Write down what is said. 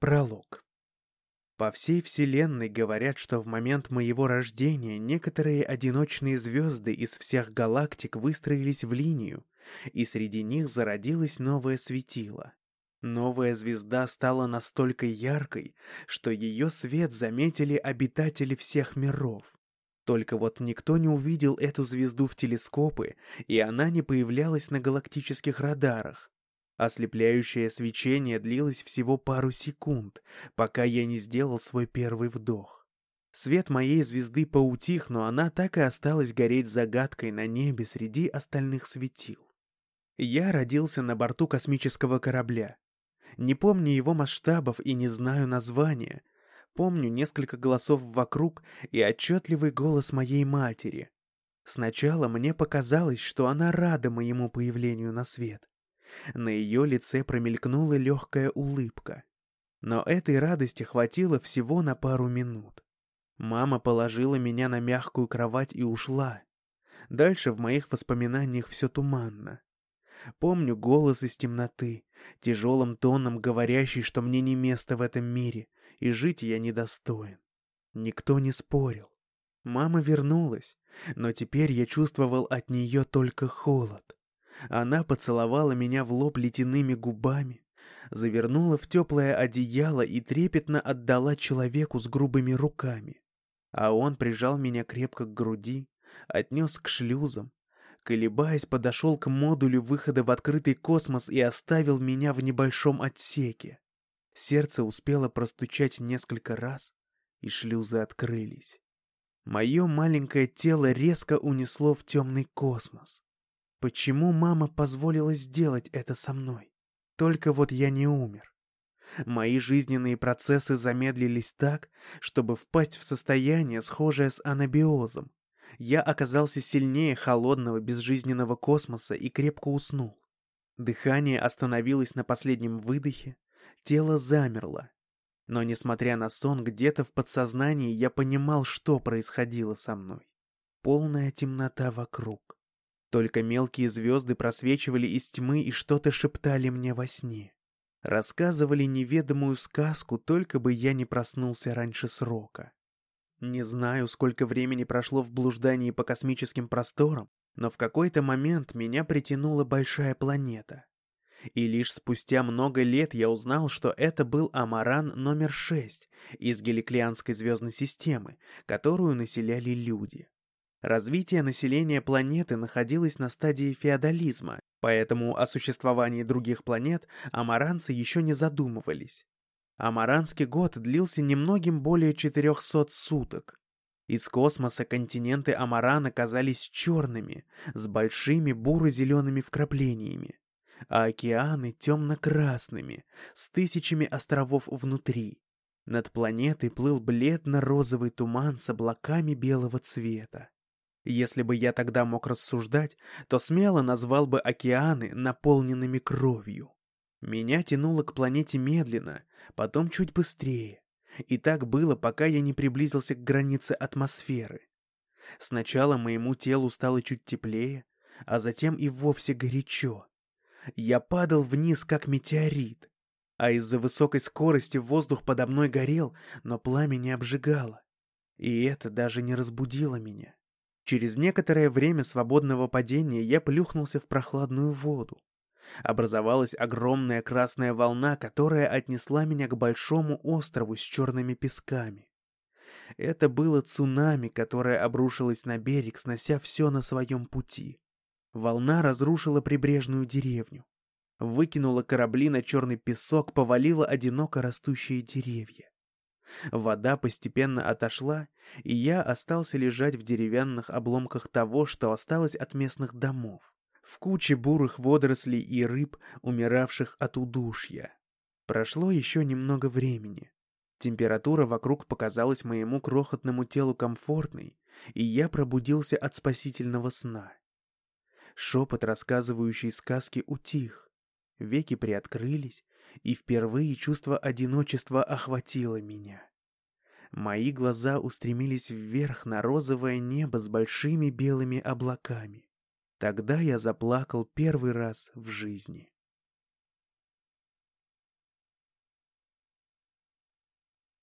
Пролог. По всей Вселенной говорят, что в момент моего рождения некоторые одиночные звезды из всех галактик выстроились в линию, и среди них зародилось новое светило. Новая звезда стала настолько яркой, что ее свет заметили обитатели всех миров. Только вот никто не увидел эту звезду в телескопы, и она не появлялась на галактических радарах. Ослепляющее свечение длилось всего пару секунд, пока я не сделал свой первый вдох. Свет моей звезды поутих, но она так и осталась гореть загадкой на небе среди остальных светил. Я родился на борту космического корабля. Не помню его масштабов и не знаю названия. Помню несколько голосов вокруг и отчетливый голос моей матери. Сначала мне показалось, что она рада моему появлению на свет. На ее лице промелькнула легкая улыбка. Но этой радости хватило всего на пару минут. Мама положила меня на мягкую кровать и ушла. Дальше в моих воспоминаниях все туманно. Помню голос из темноты, тяжелым тоном говорящий, что мне не место в этом мире, и жить я недостоин. Никто не спорил. Мама вернулась, но теперь я чувствовал от нее только холод. Она поцеловала меня в лоб ледяными губами, завернула в теплое одеяло и трепетно отдала человеку с грубыми руками. А он прижал меня крепко к груди, отнес к шлюзам, колебаясь, подошел к модулю выхода в открытый космос и оставил меня в небольшом отсеке. Сердце успело простучать несколько раз, и шлюзы открылись. Мое маленькое тело резко унесло в темный космос. Почему мама позволила сделать это со мной? Только вот я не умер. Мои жизненные процессы замедлились так, чтобы впасть в состояние, схожее с анабиозом. Я оказался сильнее холодного безжизненного космоса и крепко уснул. Дыхание остановилось на последнем выдохе, тело замерло. Но, несмотря на сон, где-то в подсознании я понимал, что происходило со мной. Полная темнота вокруг. Только мелкие звезды просвечивали из тьмы и что-то шептали мне во сне. Рассказывали неведомую сказку, только бы я не проснулся раньше срока. Не знаю, сколько времени прошло в блуждании по космическим просторам, но в какой-то момент меня притянула большая планета. И лишь спустя много лет я узнал, что это был Амаран номер 6 из Геликлианской звездной системы, которую населяли люди. Развитие населения планеты находилось на стадии феодализма, поэтому о существовании других планет амаранцы еще не задумывались. Амаранский год длился немногим более 400 суток. Из космоса континенты Амарана казались черными, с большими буро-зелеными вкраплениями, а океаны темно-красными, с тысячами островов внутри. Над планетой плыл бледно-розовый туман с облаками белого цвета. Если бы я тогда мог рассуждать, то смело назвал бы океаны наполненными кровью. Меня тянуло к планете медленно, потом чуть быстрее. И так было, пока я не приблизился к границе атмосферы. Сначала моему телу стало чуть теплее, а затем и вовсе горячо. Я падал вниз, как метеорит. А из-за высокой скорости воздух подо мной горел, но пламя не обжигало. И это даже не разбудило меня. Через некоторое время свободного падения я плюхнулся в прохладную воду. Образовалась огромная красная волна, которая отнесла меня к большому острову с черными песками. Это было цунами, которое обрушилось на берег, снося все на своем пути. Волна разрушила прибрежную деревню. Выкинула корабли на черный песок, повалила одиноко растущие деревья. Вода постепенно отошла, и я остался лежать в деревянных обломках того, что осталось от местных домов, в куче бурых водорослей и рыб, умиравших от удушья. Прошло еще немного времени. Температура вокруг показалась моему крохотному телу комфортной, и я пробудился от спасительного сна. Шепот, рассказывающий сказки, утих. Веки приоткрылись, и впервые чувство одиночества охватило меня. Мои глаза устремились вверх на розовое небо с большими белыми облаками. Тогда я заплакал первый раз в жизни.